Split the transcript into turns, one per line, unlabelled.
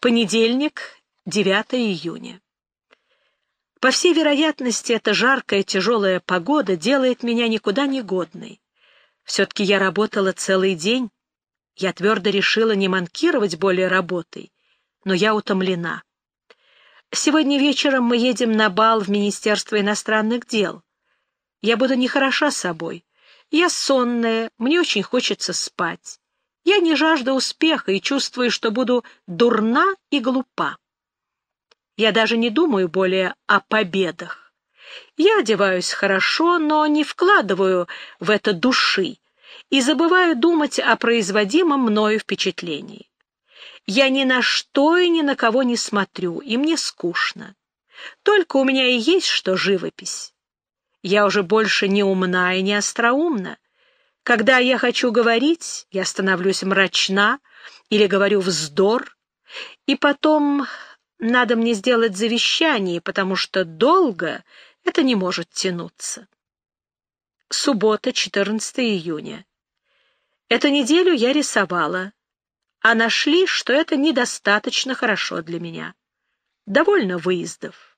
Понедельник, 9 июня. По всей вероятности, эта жаркая тяжелая погода делает меня никуда не годной. Все-таки я работала целый день. Я твердо решила не манкировать более работой, но я утомлена. Сегодня вечером мы едем на бал в Министерство иностранных дел. Я буду нехороша собой. Я сонная, мне очень хочется спать. Я не жажду успеха и чувствую, что буду дурна и глупа. Я даже не думаю более о победах. Я одеваюсь хорошо, но не вкладываю в это души и забываю думать о производимом мною впечатлении. Я ни на что и ни на кого не смотрю, и мне скучно. Только у меня и есть что живопись. Я уже больше не умна и не остроумна. Когда я хочу говорить, я становлюсь мрачна или говорю вздор, и потом надо мне сделать завещание, потому что долго это не может тянуться. Суббота, 14 июня. Эту неделю я рисовала, а нашли, что это недостаточно хорошо для меня. Довольно выездов.